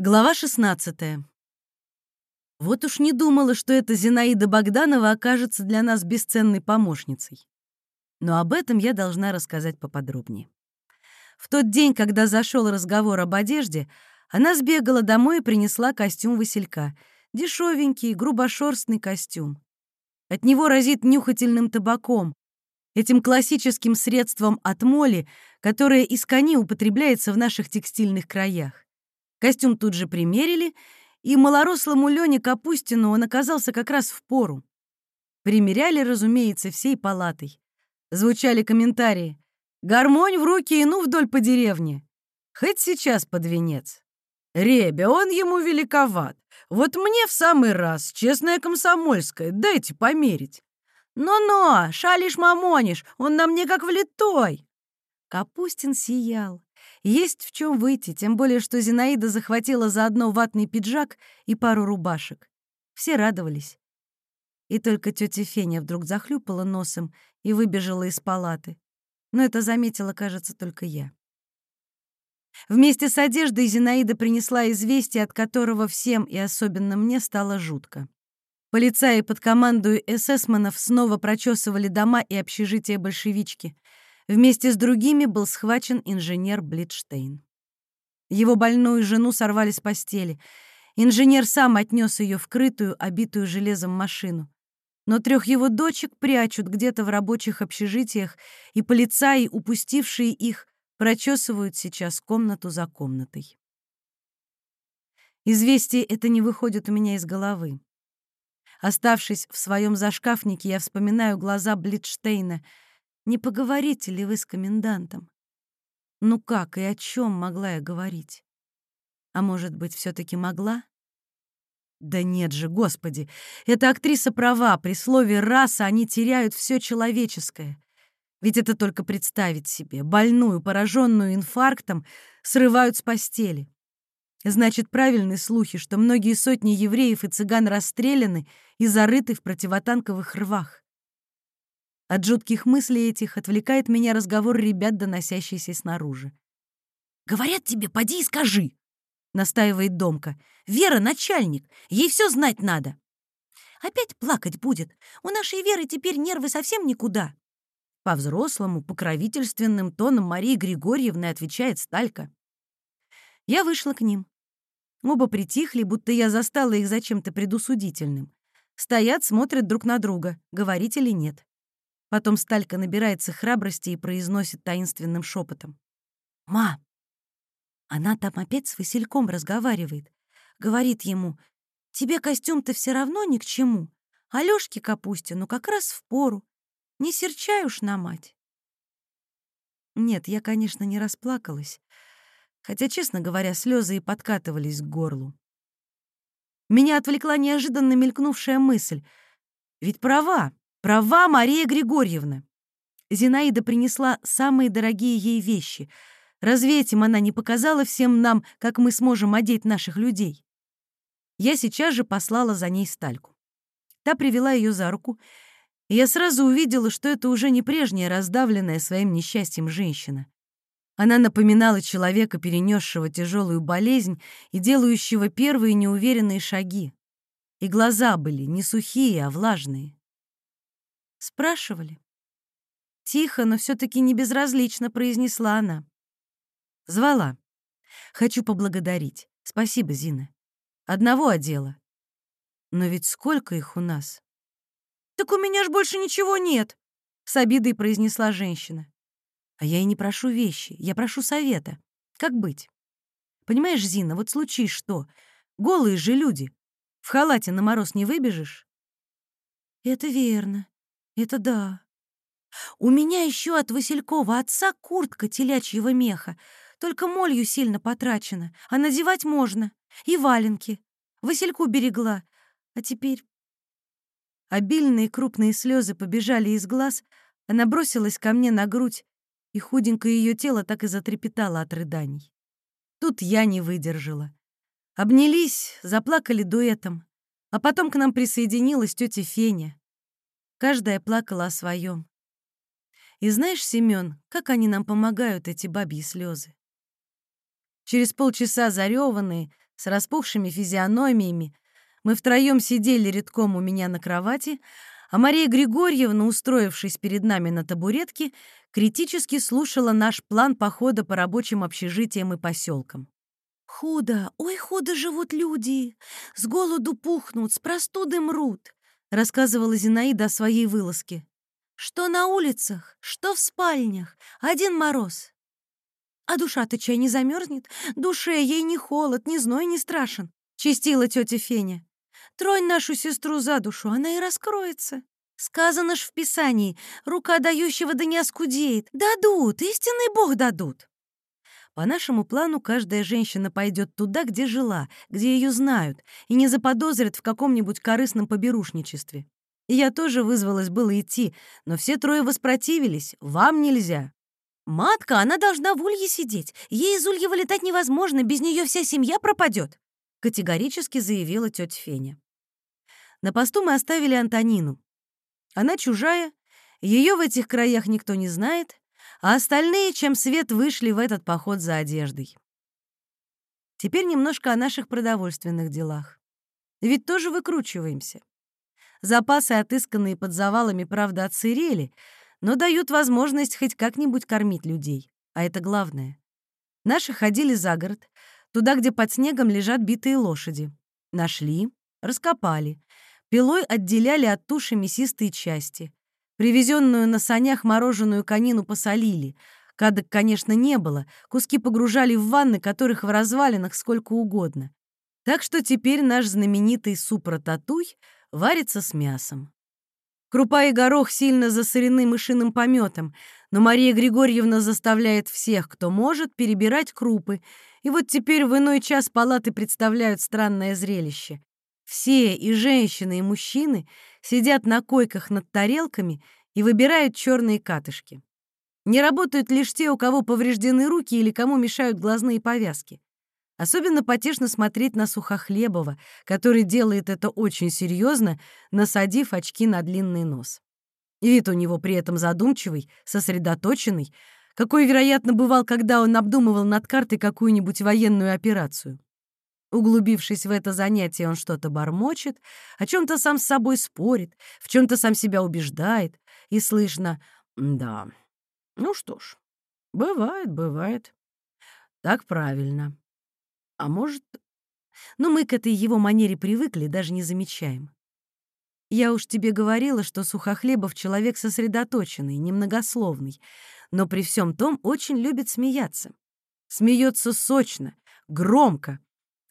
Глава 16. Вот уж не думала, что эта Зинаида Богданова окажется для нас бесценной помощницей. Но об этом я должна рассказать поподробнее. В тот день, когда зашел разговор об одежде, она сбегала домой и принесла костюм Василька. Дешевенький, грубошерстный костюм. От него разит нюхательным табаком, этим классическим средством от моли, которое из кони употребляется в наших текстильных краях. Костюм тут же примерили, и малорослому Лене Капустину он оказался как раз в пору. Примеряли, разумеется, всей палатой. Звучали комментарии. «Гармонь в руки и ну вдоль по деревне. Хоть сейчас под венец. Ребя, он ему великоват. Вот мне в самый раз, честная комсомольская, дайте померить. Но-но, шалишь-мамонишь, он на мне как влитой». Капустин сиял. Есть в чем выйти, тем более, что Зинаида захватила заодно ватный пиджак и пару рубашек. Все радовались. И только тетя Феня вдруг захлюпала носом и выбежала из палаты. Но это заметила, кажется, только я. Вместе с одеждой Зинаида принесла известие, от которого всем и особенно мне стало жутко. Полицаи под командою эсэсманов снова прочесывали дома и общежития большевички — Вместе с другими был схвачен инженер Блитштейн. Его больную жену сорвали с постели. Инженер сам отнес ее в крытую, обитую железом машину. Но трех его дочек прячут где-то в рабочих общежитиях, и полицаи, упустившие их, прочесывают сейчас комнату за комнатой. Известие это не выходит у меня из головы. Оставшись в своем зашкафнике, я вспоминаю глаза Блитштейна — не поговорите ли вы с комендантом? Ну как и о чем могла я говорить? А может быть, все таки могла? Да нет же, господи, эта актриса права, при слове «раса» они теряют все человеческое. Ведь это только представить себе. Больную, пораженную инфарктом, срывают с постели. Значит, правильны слухи, что многие сотни евреев и цыган расстреляны и зарыты в противотанковых рвах. От жутких мыслей этих отвлекает меня разговор ребят, доносящийся снаружи. «Говорят тебе, поди и скажи!» — настаивает Домка. «Вера — начальник, ей все знать надо!» «Опять плакать будет. У нашей Веры теперь нервы совсем никуда!» По-взрослому, покровительственным тоном Марии Григорьевны отвечает Сталька. Я вышла к ним. Оба притихли, будто я застала их за чем-то предусудительным. Стоят, смотрят друг на друга, говорить или нет. Потом Сталька набирается храбрости и произносит таинственным шепотом. «Ма, она там опять с Васильком разговаривает. Говорит ему, тебе костюм-то все равно ни к чему, а Лёшке Капустину как раз в пору. Не серчай уж на мать». Нет, я, конечно, не расплакалась, хотя, честно говоря, слезы и подкатывались к горлу. Меня отвлекла неожиданно мелькнувшая мысль. Ведь права, Права Мария Григорьевна. Зинаида принесла самые дорогие ей вещи. Разве этим она не показала всем нам, как мы сможем одеть наших людей? Я сейчас же послала за ней Стальку. Та привела ее за руку, и я сразу увидела, что это уже не прежняя раздавленная своим несчастьем женщина. Она напоминала человека, перенесшего тяжелую болезнь и делающего первые неуверенные шаги. И глаза были не сухие, а влажные. Спрашивали. Тихо, но все-таки не безразлично произнесла она. Звала. Хочу поблагодарить. Спасибо, Зина. Одного одела. Но ведь сколько их у нас? Так у меня ж больше ничего нет, с обидой произнесла женщина. А я и не прошу вещи, я прошу совета. Как быть? Понимаешь, Зина, вот случись что, голые же люди. В халате на мороз не выбежишь? Это верно, это да. У меня еще от Василькова отца куртка телячьего меха, только молью сильно потрачена, а надевать можно. И валенки. Васильку берегла. А теперь... Обильные крупные слезы побежали из глаз, она бросилась ко мне на грудь, и худенькое ее тело так и затрепетало от рыданий. Тут я не выдержала. Обнялись, заплакали дуэтом, а потом к нам присоединилась тетя Феня. Каждая плакала о своем. И знаешь, Семен, как они нам помогают, эти бабьи слезы? Через полчаса зареванные, с распухшими физиономиями, мы втроем сидели редком у меня на кровати, а Мария Григорьевна, устроившись перед нами на табуретке, критически слушала наш план похода по рабочим общежитиям и поселкам. «Худо, ой, худо живут люди, с голоду пухнут, с простуды мрут», рассказывала Зинаида о своей вылазке. «Что на улицах, что в спальнях, один мороз. А душа-то чай не замерзнет? Душе ей ни холод, ни зной не страшен», чистила тетя Феня. Тронь нашу сестру за душу, она и раскроется. Сказано ж в Писании, рука дающего да не оскудеет. Дадут, истинный Бог дадут. По нашему плану каждая женщина пойдет туда, где жила, где ее знают, и не заподозрят в каком-нибудь корыстном поберушничестве. И я тоже вызвалась было идти, но все трое воспротивились. Вам нельзя. «Матка, она должна в улье сидеть. Ей из улья вылетать невозможно, без нее вся семья пропадет», — категорически заявила тетя Феня. На посту мы оставили Антонину. Она чужая, ее в этих краях никто не знает, а остальные, чем свет, вышли в этот поход за одеждой. Теперь немножко о наших продовольственных делах. Ведь тоже выкручиваемся. Запасы, отысканные под завалами, правда, отсырели, но дают возможность хоть как-нибудь кормить людей. А это главное. Наши ходили за город, туда, где под снегом лежат битые лошади. Нашли, раскопали — Пилой отделяли от туши мясистые части. Привезенную на санях мороженую конину посолили. Кадок, конечно, не было. Куски погружали в ванны, которых в развалинах сколько угодно. Так что теперь наш знаменитый суп-рататуй варится с мясом. Крупа и горох сильно засорены мышиным пометом, но Мария Григорьевна заставляет всех, кто может, перебирать крупы. И вот теперь в иной час палаты представляют странное зрелище. Все, и женщины, и мужчины, сидят на койках над тарелками и выбирают черные катышки. Не работают лишь те, у кого повреждены руки или кому мешают глазные повязки. Особенно потешно смотреть на Сухохлебова, который делает это очень серьезно, насадив очки на длинный нос. И вид у него при этом задумчивый, сосредоточенный, какой, вероятно, бывал, когда он обдумывал над картой какую-нибудь военную операцию. Углубившись в это занятие, он что-то бормочет, о чем-то сам с собой спорит, в чем-то сам себя убеждает, и слышно «да». Ну что ж, бывает, бывает. Так правильно. А может... Ну, мы к этой его манере привыкли, даже не замечаем. Я уж тебе говорила, что Сухохлебов человек сосредоточенный, немногословный, но при всем том очень любит смеяться. Смеется сочно, громко,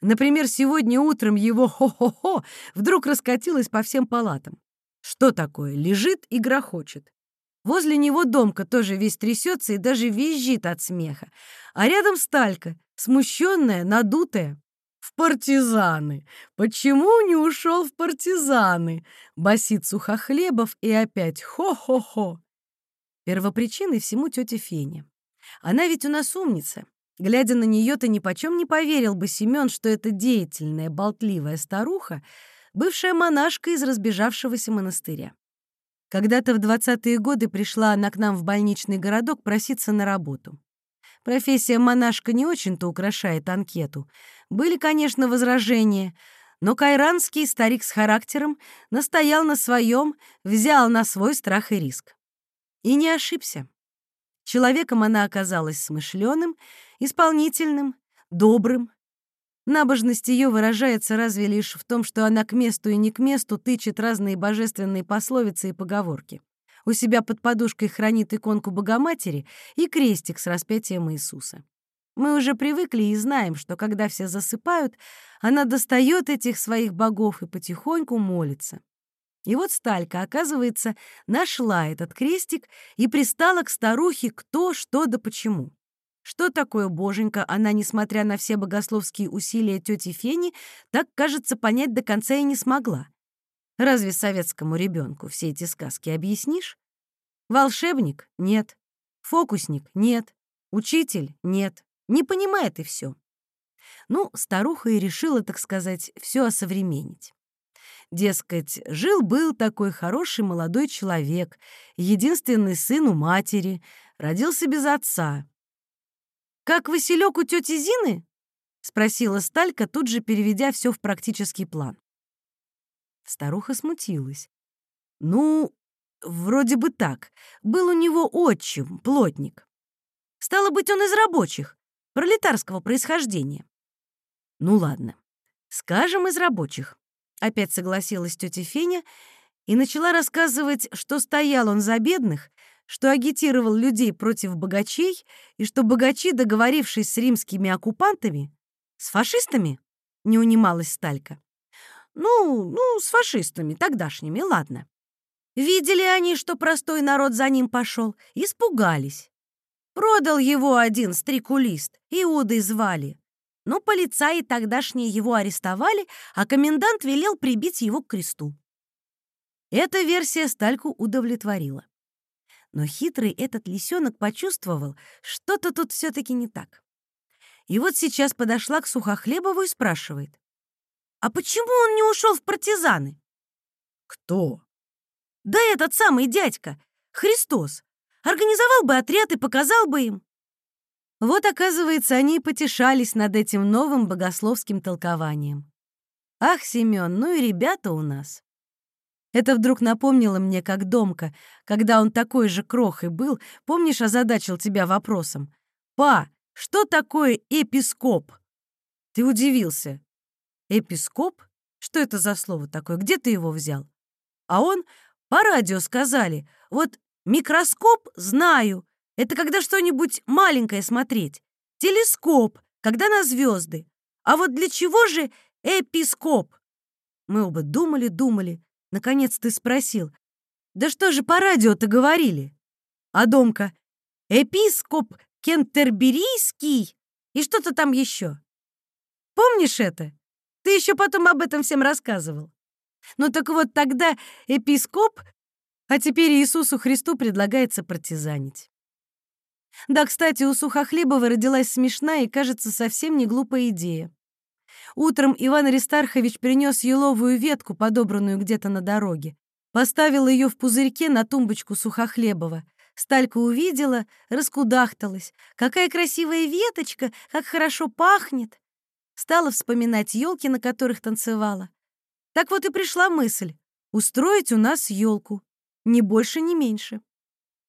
Например, сегодня утром его «хо-хо-хо» вдруг раскатилось по всем палатам. Что такое? Лежит и грохочет. Возле него Домка тоже весь трясется и даже визжит от смеха. А рядом Сталька, смущенная, надутая. «В партизаны! Почему не ушел в партизаны?» Басит Сухохлебов и опять «хо-хо-хо». Первопричиной всему тетя Феня. Она ведь у нас умница. Глядя на нее, ты нипочем не поверил бы, Семен, что эта деятельная, болтливая старуха — бывшая монашка из разбежавшегося монастыря. Когда-то в двадцатые годы пришла она к нам в больничный городок проситься на работу. Профессия монашка не очень-то украшает анкету. Были, конечно, возражения, но кайранский старик с характером настоял на своем, взял на свой страх и риск. И не ошибся. Человеком она оказалась смышленым, исполнительным, добрым. Набожность ее выражается разве лишь в том, что она к месту и не к месту тычет разные божественные пословицы и поговорки. У себя под подушкой хранит иконку Богоматери и крестик с распятием Иисуса. Мы уже привыкли и знаем, что когда все засыпают, она достает этих своих богов и потихоньку молится. И вот Сталька, оказывается, нашла этот крестик и пристала к старухе кто, что да почему. Что такое боженька, она, несмотря на все богословские усилия тети Фени, так, кажется, понять до конца и не смогла. Разве советскому ребенку все эти сказки объяснишь? Волшебник — нет. Фокусник — нет. Учитель — нет. Не понимает и все. Ну, старуха и решила, так сказать, все осовременить. Дескать, жил-был такой хороший молодой человек, единственный сын у матери, родился без отца. «Как Василек у тети Зины?» — спросила Сталька, тут же переведя все в практический план. Старуха смутилась. «Ну, вроде бы так. Был у него отчим, плотник. Стало быть, он из рабочих, пролетарского происхождения». «Ну ладно, скажем, из рабочих», — опять согласилась тетя Феня и начала рассказывать, что стоял он за бедных, что агитировал людей против богачей и что богачи, договорившись с римскими оккупантами, с фашистами, не унималась Сталька. Ну, ну, с фашистами тогдашними, ладно. Видели они, что простой народ за ним пошел, испугались. Продал его один стрекулист, Иудой звали. Но полицаи тогдашние его арестовали, а комендант велел прибить его к кресту. Эта версия Стальку удовлетворила. Но хитрый этот лисенок почувствовал, что-то тут все-таки не так. И вот сейчас подошла к Сухохлебову и спрашивает. «А почему он не ушел в партизаны?» «Кто?» «Да этот самый дядька, Христос. Организовал бы отряд и показал бы им». Вот, оказывается, они и потешались над этим новым богословским толкованием. «Ах, Семен, ну и ребята у нас!» Это вдруг напомнило мне, как Домка, когда он такой же крохой был, помнишь, озадачил тебя вопросом. «Па, что такое эпископ?» Ты удивился. «Эпископ? Что это за слово такое? Где ты его взял?» А он, по радио сказали, вот микроскоп знаю, это когда что-нибудь маленькое смотреть. Телескоп, когда на звезды. А вот для чего же эпископ? Мы оба думали, думали. Наконец ты спросил. Да что же по радио-то говорили? А Домка. Епископ Кентерберийский и что-то там еще. Помнишь это? Ты еще потом об этом всем рассказывал. Ну так вот тогда епископ, а теперь Иисусу Христу предлагается партизанить. Да, кстати, у Сухохлебова родилась смешная и, кажется, совсем не глупая идея. Утром Иван Аристархович принес еловую ветку, подобранную где-то на дороге. Поставил ее в пузырьке на тумбочку Сухохлебова. Сталька увидела, раскудахталась. «Какая красивая веточка! Как хорошо пахнет!» Стала вспоминать елки, на которых танцевала. Так вот и пришла мысль — устроить у нас елку. Ни больше, ни меньше.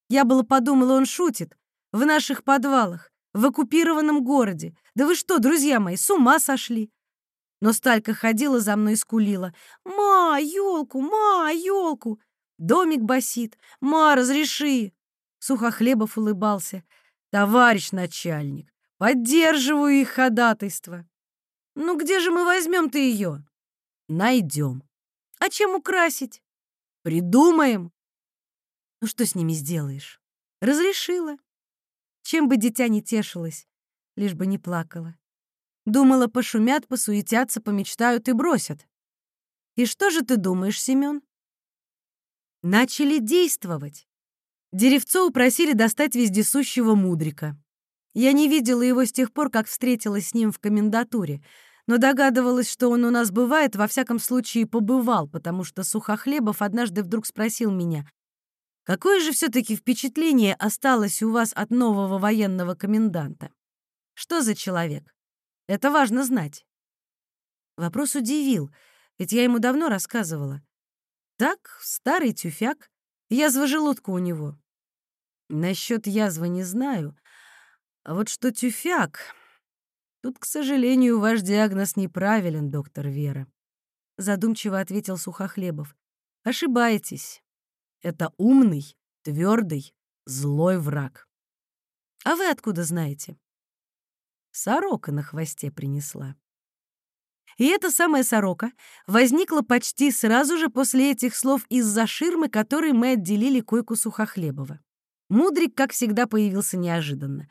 Я было подумала, он шутит. В наших подвалах, в оккупированном городе. Да вы что, друзья мои, с ума сошли? Но Сталька ходила за мной и скулила. «Ма, елку, ма, елку!» Домик басит. «Ма, разреши!» Сухохлебов улыбался. «Товарищ начальник, поддерживаю их ходатайство». «Ну где же мы возьмем-то ее?» «Найдем». «А чем украсить?» «Придумаем». «Ну что с ними сделаешь?» «Разрешила». Чем бы дитя не тешилось, лишь бы не плакала. Думала, пошумят, посуетятся, помечтают и бросят. И что же ты думаешь, Семен? Начали действовать. Деревцо упросили достать вездесущего мудрика. Я не видела его с тех пор, как встретилась с ним в комендатуре, но догадывалась, что он у нас бывает, во всяком случае побывал, потому что Сухохлебов однажды вдруг спросил меня, «Какое же все-таки впечатление осталось у вас от нового военного коменданта? Что за человек? Это важно знать». Вопрос удивил, ведь я ему давно рассказывала. Так, старый тюфяк, язва желудка у него. Насчет язвы не знаю, а вот что тюфяк... Тут, к сожалению, ваш диагноз неправилен, доктор Вера. Задумчиво ответил Сухохлебов. Ошибаетесь. Это умный, твердый, злой враг. А вы откуда знаете? Сорока на хвосте принесла. И эта самая сорока возникла почти сразу же после этих слов из-за ширмы, которой мы отделили койку Сухохлебова. Мудрик, как всегда, появился неожиданно.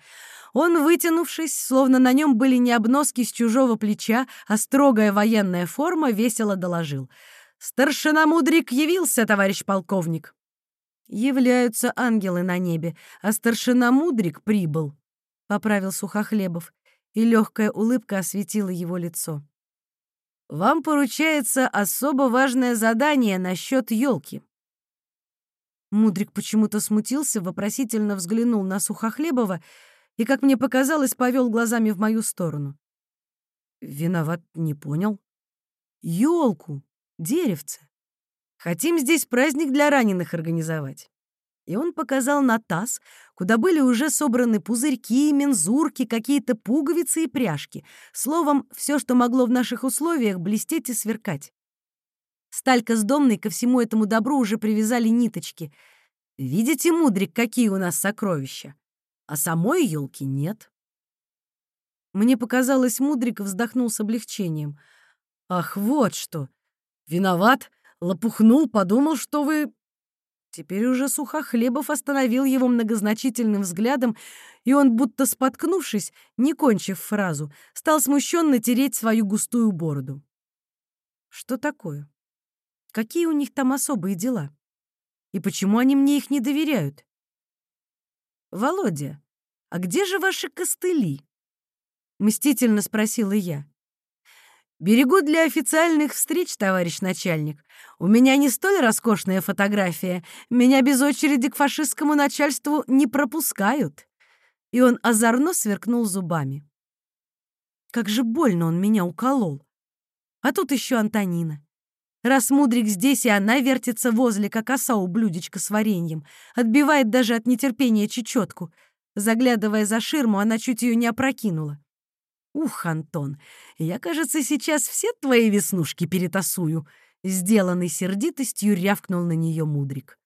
Он, вытянувшись, словно на нем были не обноски с чужого плеча, а строгая военная форма, весело доложил. «Старшина Мудрик явился, товарищ полковник!» «Являются ангелы на небе, а старшина Мудрик прибыл», — поправил Сухохлебов, и легкая улыбка осветила его лицо. «Вам поручается особо важное задание насчет елки. Мудрик почему-то смутился, вопросительно взглянул на Сухохлебова и, как мне показалось, повел глазами в мою сторону. Виноват, не понял. Ёлку, деревце. Хотим здесь праздник для раненых организовать. И он показал на таз, куда были уже собраны пузырьки, мензурки, какие-то пуговицы и пряжки. Словом, все, что могло в наших условиях блестеть и сверкать. Сталька с домной ко всему этому добру уже привязали ниточки. Видите, мудрик, какие у нас сокровища? А самой елки нет. Мне показалось, мудрик вздохнул с облегчением. «Ах, вот что! Виноват, лопухнул, подумал, что вы Теперь уже Сухохлебов остановил его многозначительным взглядом, и он, будто споткнувшись, не кончив фразу, стал смущенно тереть свою густую бороду. Что такое? Какие у них там особые дела? И почему они мне их не доверяют? Володя, а где же ваши костыли? Мстительно спросила я. «Берегу для официальных встреч, товарищ начальник. У меня не столь роскошная фотография. Меня без очереди к фашистскому начальству не пропускают». И он озорно сверкнул зубами. Как же больно он меня уколол. А тут еще Антонина. Раз Мудрик здесь, и она вертится возле, как оса у блюдечка с вареньем, отбивает даже от нетерпения чечетку. Заглядывая за ширму, она чуть ее не опрокинула. «Ух, Антон, я, кажется, сейчас все твои веснушки перетасую», сделанный сердитостью рявкнул на нее мудрик.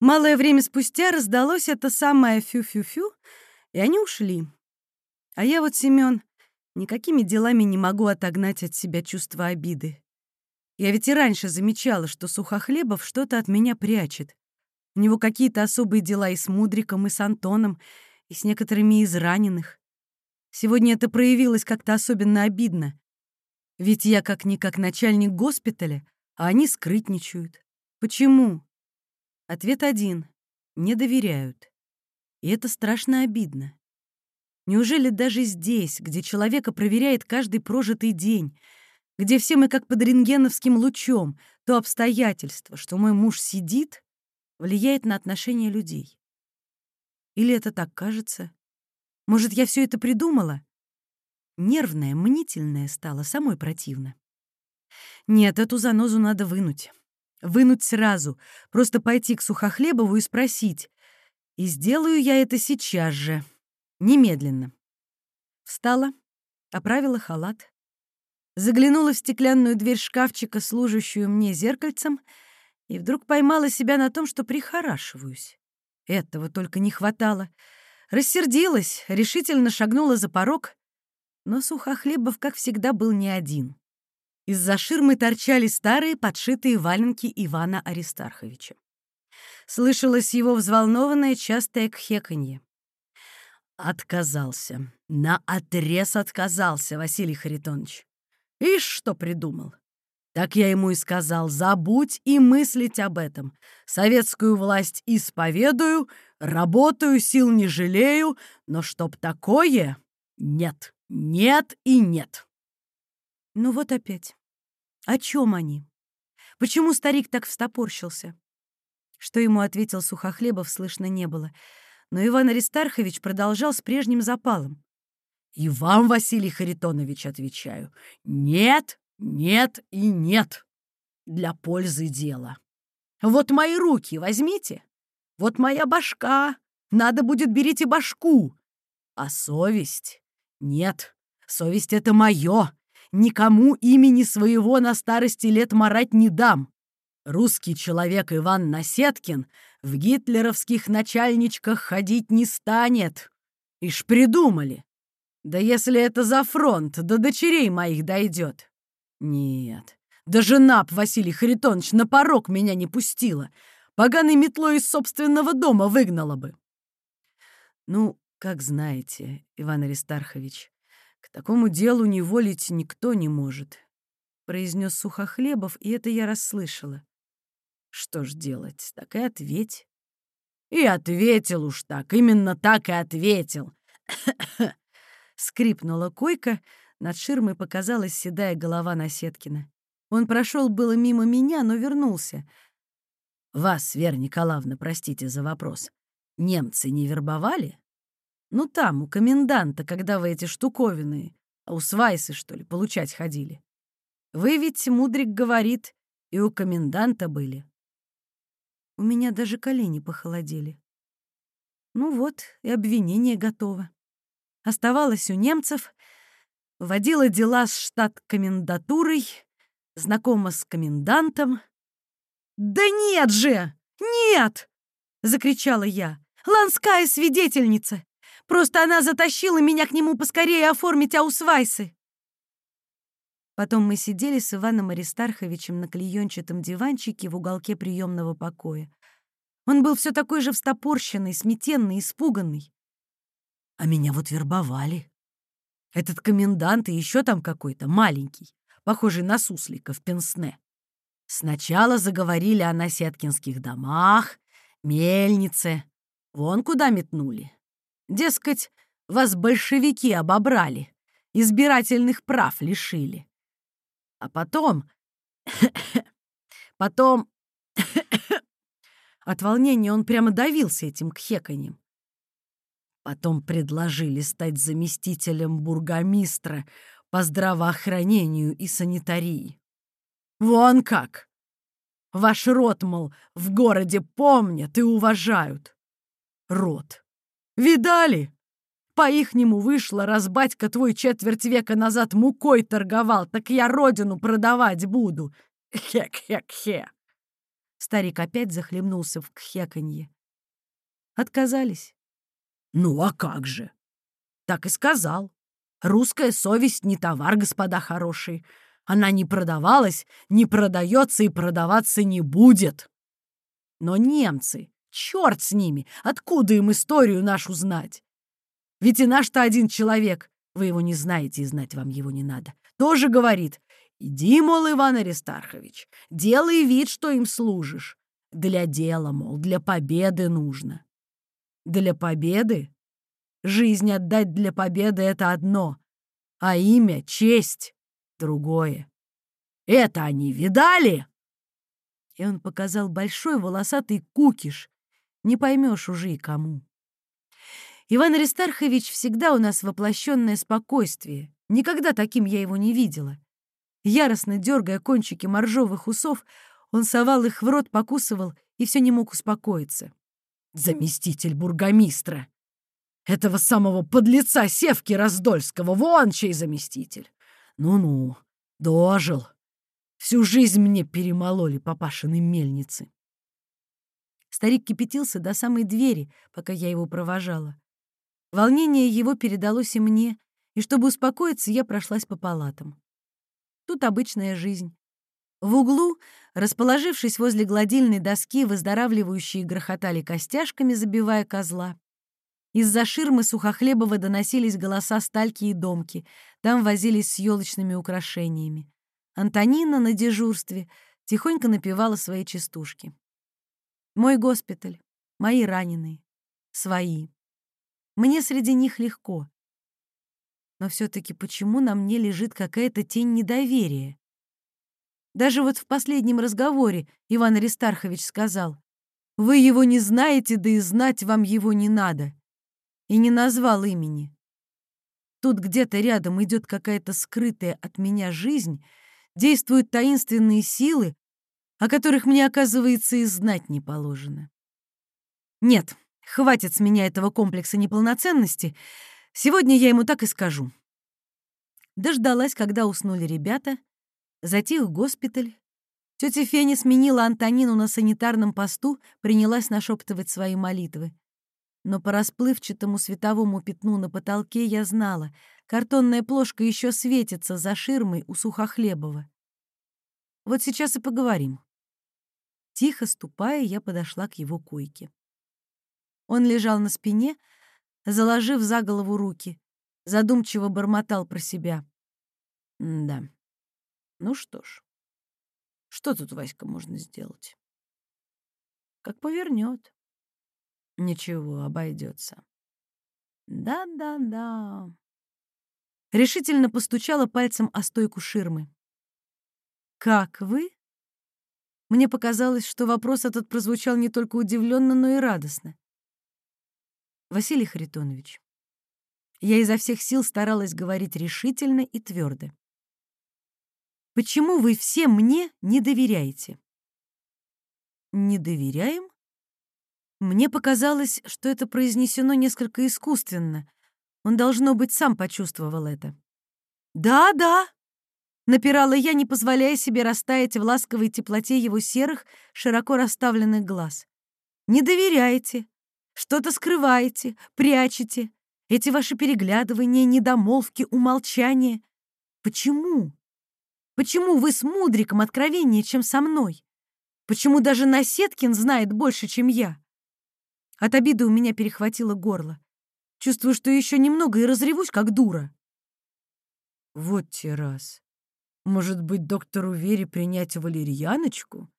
Малое время спустя раздалось это самое фю-фю-фю, и они ушли. А я вот, Семён, никакими делами не могу отогнать от себя чувство обиды. Я ведь и раньше замечала, что Сухохлебов что-то от меня прячет. У него какие-то особые дела и с Мудриком, и с Антоном, и с некоторыми из раненых. Сегодня это проявилось как-то особенно обидно. Ведь я как-никак начальник госпиталя, а они скрытничают. Почему? Ответ один — не доверяют. И это страшно обидно. Неужели даже здесь, где человека проверяет каждый прожитый день, где все мы как под рентгеновским лучом, то обстоятельство, что мой муж сидит, влияет на отношения людей? Или это так кажется? Может, я все это придумала? Нервная, мнительная стала, самой противно. Нет, эту занозу надо вынуть. Вынуть сразу, просто пойти к Сухохлебову и спросить. И сделаю я это сейчас же, немедленно. Встала, оправила халат, заглянула в стеклянную дверь шкафчика, служащую мне зеркальцем, и вдруг поймала себя на том, что прихорашиваюсь. Этого только не хватало — Рассердилась, решительно шагнула за порог, но Сухохлебов, как всегда, был не один. Из-за ширмы торчали старые подшитые валенки Ивана Аристарховича. Слышалось его взволнованное частое кхеканье. Отказался. На отрез отказался, Василий Харитонович. Ишь, что придумал. Так я ему и сказал, забудь и мыслить об этом. Советскую власть исповедую, работаю, сил не жалею, но чтоб такое — нет, нет и нет. Ну вот опять. О чем они? Почему старик так встопорщился? Что ему ответил Сухохлебов, слышно не было. Но Иван Аристархович продолжал с прежним запалом. «И вам, Василий Харитонович, отвечаю, нет нет и нет. Для пользы дела. Вот мои руки возьмите. Вот моя башка. Надо будет берите башку. А совесть? Нет. Совесть — это мое. Никому имени своего на старости лет марать не дам. Русский человек Иван Насеткин в гитлеровских начальничках ходить не станет. Ишь придумали. Да если это за фронт, до дочерей моих дойдет. Нет, да жена б, Василий Харитонович, на порог меня не пустила. Поганой метлой из собственного дома выгнала бы. Ну, как знаете, Иван Аристархович, к такому делу не волить никто не может, произнес Сухохлебов, и это я расслышала. Что ж делать, так и ответь. И ответил уж так, именно так и ответил. Скрипнула койка, над ширмой показалась седая голова Насеткина. Он прошел было мимо меня, но вернулся. «Вас, Вера Николаевна, простите за вопрос. Немцы не вербовали? Ну там, у коменданта, когда вы эти штуковины, А у свайсы, что ли, получать ходили? Вы ведь, мудрик говорит, и у коменданта были. У меня даже колени похолодели. Ну вот, и обвинение готово. Оставалось у немцев, водила дела с штат-комендатурой, знакома с комендантом. «Да нет же! Нет!» — закричала я. «Ланская свидетельница! Просто она затащила меня к нему поскорее оформить аусвайсы!» Потом мы сидели с Иваном Аристарховичем на клеенчатом диванчике в уголке приемного покоя. Он был все такой же встопорщенный, сметенный, испуганный. А меня вот вербовали. Этот комендант и еще там какой-то маленький, похожий на суслика в пенсне. Сначала заговорили о насеткинских домах, мельнице. Вон куда метнули. Дескать, вас большевики обобрали, избирательных прав лишили. А потом... потом... От волнения он прямо давился этим кхеканьем. Потом предложили стать заместителем бургомистра по здравоохранению и санитарии. Вон как! Ваш род, мол, в городе помнят и уважают. Род. Видали? По-ихнему вышло, раз батька твой четверть века назад мукой торговал, так я родину продавать буду. Хек-хек-хе. Старик опять захлебнулся в кхеканье. Отказались. Ну, а как же? Так и сказал. Русская совесть не товар, господа хорошие. Она не продавалась, не продается и продаваться не будет. Но немцы, черт с ними, откуда им историю нашу знать? Ведь и наш-то один человек, вы его не знаете и знать вам его не надо, тоже говорит, иди, мол, Иван Аристархович, делай вид, что им служишь. Для дела, мол, для победы нужно. Для победы? Жизнь отдать для победы — это одно, а имя, честь — другое. Это они видали?» И он показал большой волосатый кукиш. Не поймешь уже и кому. Иван Аристархович всегда у нас воплощенное спокойствие. Никогда таким я его не видела. Яростно дергая кончики моржовых усов, он совал их в рот, покусывал и все не мог успокоиться. «Заместитель бургомистра! Этого самого подлеца Севки Раздольского! Вон чей заместитель! Ну-ну, дожил! Всю жизнь мне перемололи папашины мельницы!» Старик кипятился до самой двери, пока я его провожала. Волнение его передалось и мне, и чтобы успокоиться, я прошлась по палатам. Тут обычная жизнь. В углу, расположившись возле гладильной доски, выздоравливающие грохотали костяшками, забивая козла. Из-за ширмы Сухохлебова доносились голоса Стальки и Домки. Там возились с елочными украшениями. Антонина на дежурстве тихонько напевала свои частушки. «Мой госпиталь, мои раненые, свои». Мне среди них легко. Но все-таки почему на мне лежит какая-то тень недоверия? Даже вот в последнем разговоре Иван Аристархович сказал, «Вы его не знаете, да и знать вам его не надо». И не назвал имени. Тут где-то рядом идет какая-то скрытая от меня жизнь, действуют таинственные силы, о которых мне, оказывается, и знать не положено. Нет, Хватит с меня этого комплекса неполноценности. Сегодня я ему так и скажу. Дождалась, когда уснули ребята. Затих госпиталь. Тетя Феня сменила Антонину на санитарном посту, принялась нашептывать свои молитвы. Но по расплывчатому световому пятну на потолке я знала, картонная плошка еще светится за ширмой у Сухохлебова. Вот сейчас и поговорим. Тихо ступая, я подошла к его койке. Он лежал на спине, заложив за голову руки, задумчиво бормотал про себя. да. Ну что ж, что тут, Васька, можно сделать? Как повернет. Ничего, обойдется. Да-да-да. Решительно постучала пальцем о стойку ширмы. «Как вы?» Мне показалось, что вопрос этот прозвучал не только удивленно, но и радостно. Василий Харитонович, Я изо всех сил старалась говорить решительно и твердо. «Почему вы все мне не доверяете?» «Не доверяем?» Мне показалось, что это произнесено несколько искусственно. Он, должно быть, сам почувствовал это. «Да, да!» — напирала я, не позволяя себе растаять в ласковой теплоте его серых, широко расставленных глаз. «Не доверяете, что-то скрываете, прячете. Эти ваши переглядывания, недомолвки, умолчания. Почему? Почему вы с Мудриком откровеннее, чем со мной? Почему даже Насеткин знает больше, чем я? От обиды у меня перехватило горло. Чувствую, что еще немного и разревусь, как дура. Вот те раз. Может быть, доктору Вере принять валерьяночку?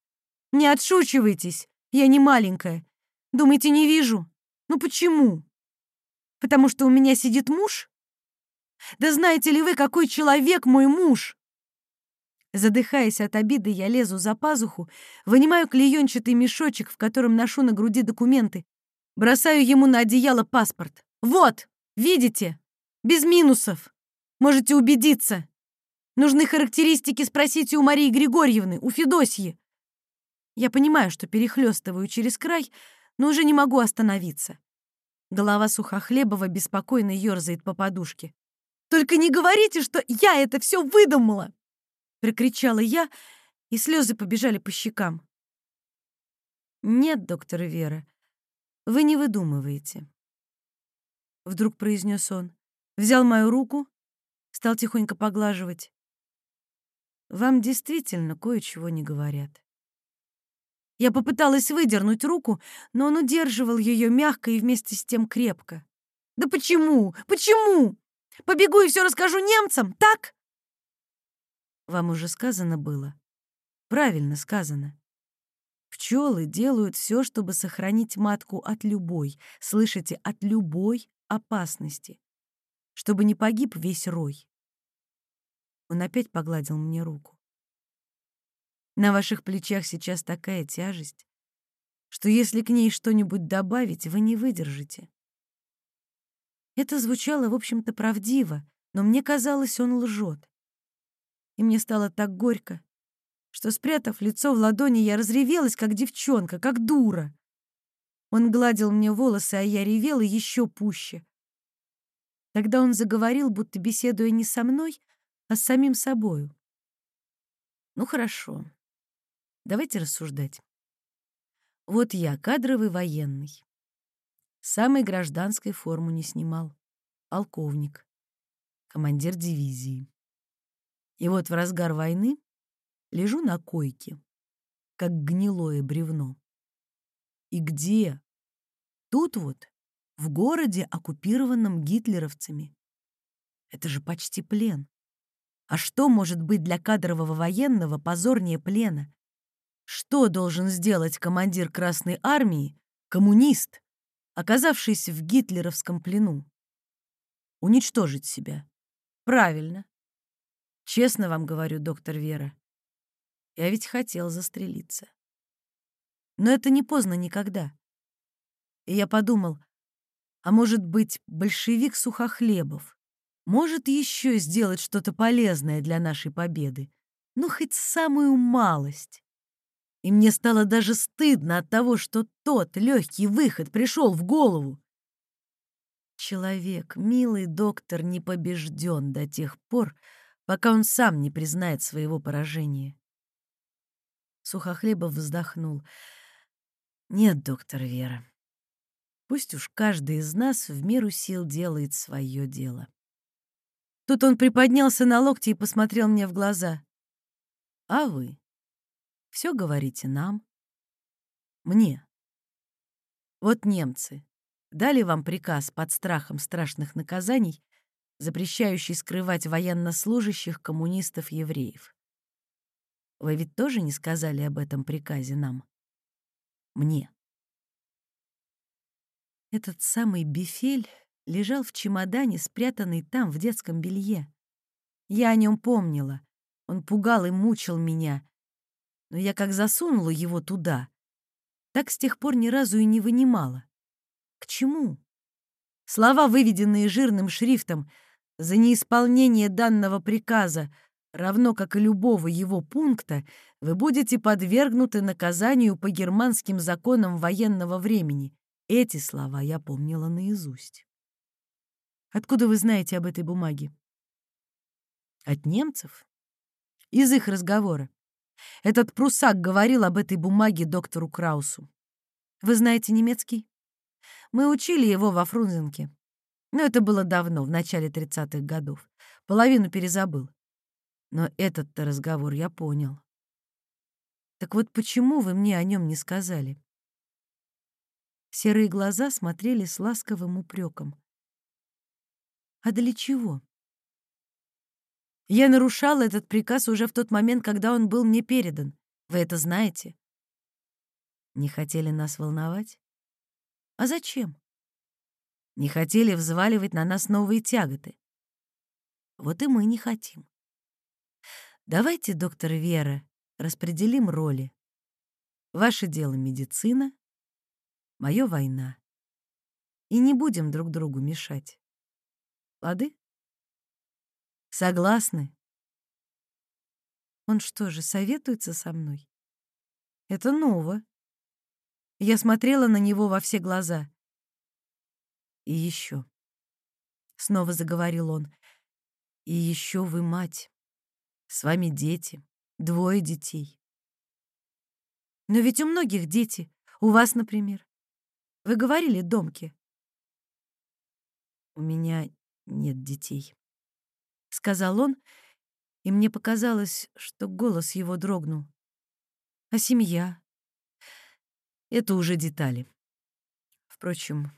Не отшучивайтесь, я не маленькая. Думаете, не вижу? Ну почему? Потому что у меня сидит муж? Да знаете ли вы, какой человек мой муж? Задыхаясь от обиды, я лезу за пазуху, вынимаю клеенчатый мешочек, в котором ношу на груди документы, бросаю ему на одеяло паспорт. Вот, видите? Без минусов. Можете убедиться. Нужны характеристики спросите у Марии Григорьевны, у Федосьи. Я понимаю, что перехлестываю через край, но уже не могу остановиться. Голова Сухохлебова беспокойно ерзает по подушке. «Только не говорите, что я это все выдумала!» Прикричала я, и слезы побежали по щекам. «Нет, доктор Вера, вы не выдумываете», — вдруг произнес он. Взял мою руку, стал тихонько поглаживать. «Вам действительно кое-чего не говорят». Я попыталась выдернуть руку, но он удерживал ее мягко и вместе с тем крепко. «Да почему? Почему? Побегу и все расскажу немцам, так?» Вам уже сказано было. Правильно сказано. Пчелы делают все, чтобы сохранить матку от любой, слышите, от любой опасности, чтобы не погиб весь рой. Он опять погладил мне руку. На ваших плечах сейчас такая тяжесть, что если к ней что-нибудь добавить, вы не выдержите. Это звучало, в общем-то, правдиво, но мне казалось, он лжет. И мне стало так горько, что, спрятав лицо в ладони, я разревелась, как девчонка, как дура. Он гладил мне волосы, а я ревела еще пуще. Тогда он заговорил, будто беседуя не со мной, а с самим собою. «Ну хорошо, Давайте рассуждать. Вот я, кадровый военный. Самой гражданской форму не снимал. Полковник. Командир дивизии. И вот в разгар войны лежу на койке, как гнилое бревно. И где? Тут вот, в городе, оккупированном гитлеровцами. Это же почти плен. А что может быть для кадрового военного позорнее плена? Что должен сделать командир Красной Армии, коммунист, оказавшийся в гитлеровском плену? Уничтожить себя. Правильно. Честно вам говорю, доктор Вера, я ведь хотел застрелиться. Но это не поздно никогда. И я подумал, а может быть, большевик Сухохлебов может еще сделать что-то полезное для нашей победы? Ну, хоть самую малость и мне стало даже стыдно от того, что тот легкий выход пришел в голову. Человек, милый доктор, не побежден до тех пор, пока он сам не признает своего поражения. Сухохлебов вздохнул. «Нет, доктор Вера, пусть уж каждый из нас в меру сил делает свое дело». Тут он приподнялся на локти и посмотрел мне в глаза. «А вы?» Все говорите нам. Мне. Вот немцы дали вам приказ под страхом страшных наказаний, запрещающий скрывать военнослужащих коммунистов-евреев. Вы ведь тоже не сказали об этом приказе нам? Мне. Этот самый бифель лежал в чемодане, спрятанный там, в детском белье. Я о нем помнила. Он пугал и мучил меня, но я как засунула его туда, так с тех пор ни разу и не вынимала. К чему? Слова, выведенные жирным шрифтом, за неисполнение данного приказа, равно как и любого его пункта, вы будете подвергнуты наказанию по германским законам военного времени. Эти слова я помнила наизусть. Откуда вы знаете об этой бумаге? От немцев? Из их разговора. Этот прусак говорил об этой бумаге доктору Краусу. Вы знаете немецкий? Мы учили его во Фрунзенке. Но это было давно, в начале 30-х годов. Половину перезабыл. Но этот-то разговор я понял. Так вот почему вы мне о нем не сказали? Серые глаза смотрели с ласковым упреком. А для чего? Я нарушала этот приказ уже в тот момент, когда он был мне передан. Вы это знаете? Не хотели нас волновать? А зачем? Не хотели взваливать на нас новые тяготы. Вот и мы не хотим. Давайте, доктор Вера, распределим роли. Ваше дело — медицина, мое — война. И не будем друг другу мешать. Лады? Согласны? Он что же, советуется со мной? Это ново. Я смотрела на него во все глаза. И еще. Снова заговорил он. И еще вы мать. С вами дети. Двое детей. Но ведь у многих дети. У вас, например. Вы говорили Домке. У меня нет детей сказал он, и мне показалось, что голос его дрогнул. А семья? Это уже детали. Впрочем,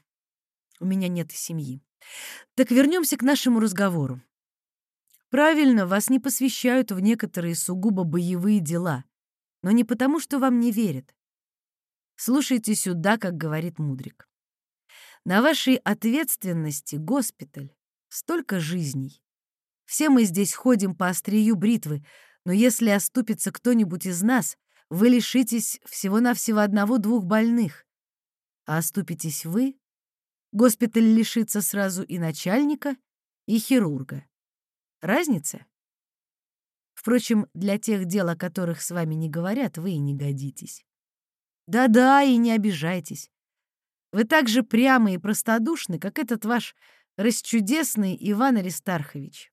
у меня нет семьи. Так вернемся к нашему разговору. Правильно, вас не посвящают в некоторые сугубо боевые дела, но не потому, что вам не верят. Слушайте сюда, как говорит Мудрик. На вашей ответственности госпиталь, столько жизней. Все мы здесь ходим по острию бритвы, но если оступится кто-нибудь из нас, вы лишитесь всего-навсего одного-двух больных. А оступитесь вы, госпиталь лишится сразу и начальника, и хирурга. Разница? Впрочем, для тех дел, о которых с вами не говорят, вы и не годитесь. Да-да, и не обижайтесь. Вы так же прямы и простодушны, как этот ваш расчудесный Иван Аристархович.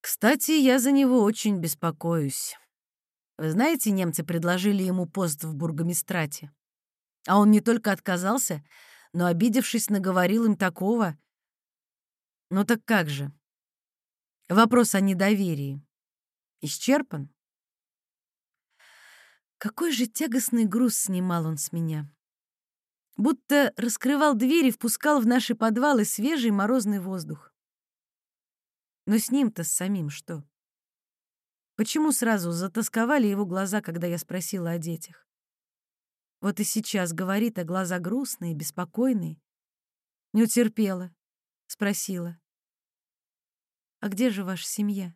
Кстати, я за него очень беспокоюсь. Вы знаете, немцы предложили ему пост в бургомистрате. А он не только отказался, но, обидевшись, наговорил им такого. Ну так как же? Вопрос о недоверии. Исчерпан? Какой же тягостный груз снимал он с меня. Будто раскрывал двери и впускал в наши подвалы свежий морозный воздух. Но с ним-то с самим что? Почему сразу затасковали его глаза, когда я спросила о детях? Вот и сейчас говорит, а глаза грустные, беспокойные. Не утерпела, спросила. «А где же ваша семья?»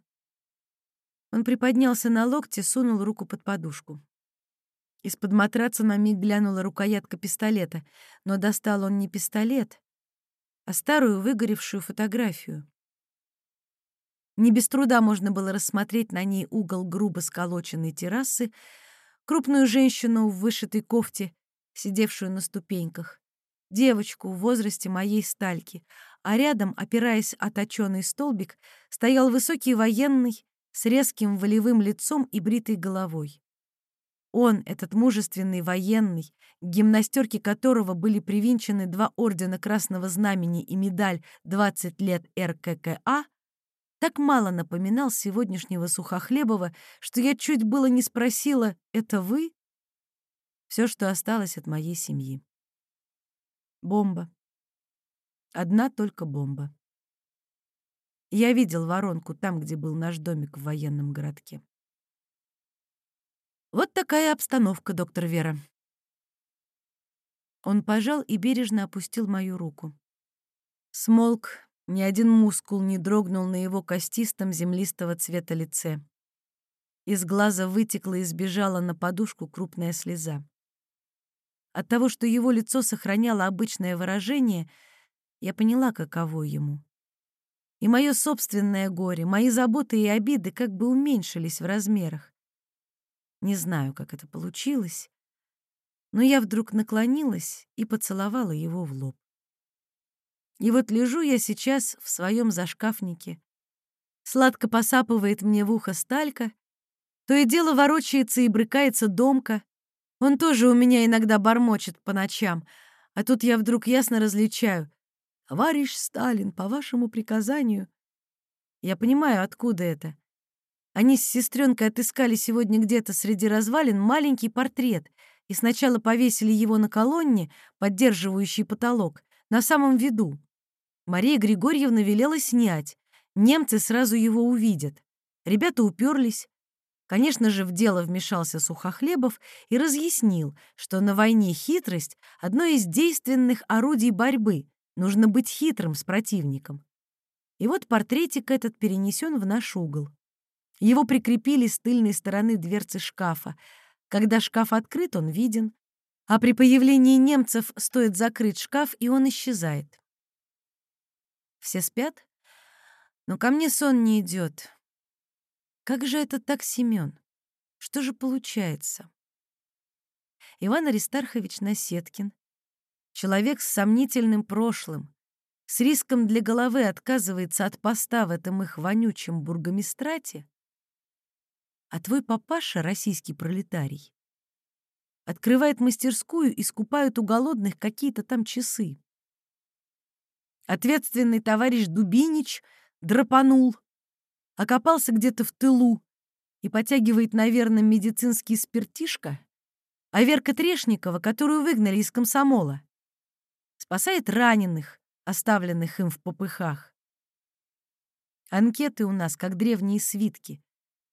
Он приподнялся на локте, сунул руку под подушку. Из-под матраца на миг глянула рукоятка пистолета, но достал он не пистолет, а старую выгоревшую фотографию. Не без труда можно было рассмотреть на ней угол грубо сколоченной террасы, крупную женщину в вышитой кофте, сидевшую на ступеньках, девочку в возрасте моей стальки, а рядом, опираясь о точёный столбик, стоял высокий военный с резким волевым лицом и бритой головой. Он, этот мужественный военный, к которого были привинчены два ордена Красного Знамени и медаль «20 лет РККА», так мало напоминал сегодняшнего Сухохлебова, что я чуть было не спросила «Это вы?» Все, что осталось от моей семьи. Бомба. Одна только бомба. Я видел воронку там, где был наш домик в военном городке. Вот такая обстановка, доктор Вера. Он пожал и бережно опустил мою руку. Смолк, ни один мускул не дрогнул на его костистом землистого цвета лице. Из глаза вытекла и сбежала на подушку крупная слеза. От того, что его лицо сохраняло обычное выражение, я поняла, каково ему. И мое собственное горе, мои заботы и обиды как бы уменьшились в размерах. Не знаю, как это получилось, но я вдруг наклонилась и поцеловала его в лоб. И вот лежу я сейчас в своем зашкафнике. Сладко посапывает мне в ухо сталька, то и дело ворочается и брыкается домка. Он тоже у меня иногда бормочет по ночам, а тут я вдруг ясно различаю. «Товарищ Сталин, по вашему приказанию...» Я понимаю, откуда это. Они с сестренкой отыскали сегодня где-то среди развалин маленький портрет и сначала повесили его на колонне, поддерживающей потолок, на самом виду. Мария Григорьевна велела снять. Немцы сразу его увидят. Ребята уперлись. Конечно же, в дело вмешался Сухохлебов и разъяснил, что на войне хитрость — одно из действенных орудий борьбы. Нужно быть хитрым с противником. И вот портретик этот перенесен в наш угол. Его прикрепили с тыльной стороны дверцы шкафа. Когда шкаф открыт, он виден. А при появлении немцев стоит закрыть шкаф, и он исчезает. Все спят? Но ко мне сон не идет. Как же это так, Семен? Что же получается? Иван Аристархович Насеткин, человек с сомнительным прошлым, с риском для головы отказывается от поста в этом их вонючем бургомистрате, а твой папаша, российский пролетарий, открывает мастерскую и скупает у голодных какие-то там часы. Ответственный товарищ Дубинич драпанул, окопался где-то в тылу и потягивает, наверное, медицинский спиртишко, а Верка Трешникова, которую выгнали из комсомола, спасает раненых, оставленных им в попыхах. Анкеты у нас, как древние свитки.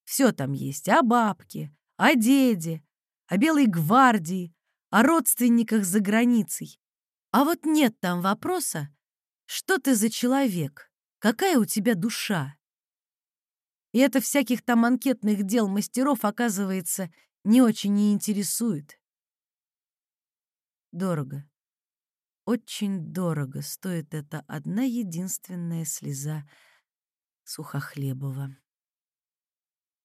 Все там есть о бабке, о деде, о Белой гвардии, о родственниках за границей. А вот нет там вопроса, что ты за человек? Какая у тебя душа? И это всяких там анкетных дел мастеров, оказывается, не очень и интересует. Дорого. Очень дорого стоит эта одна единственная слеза Сухохлебова.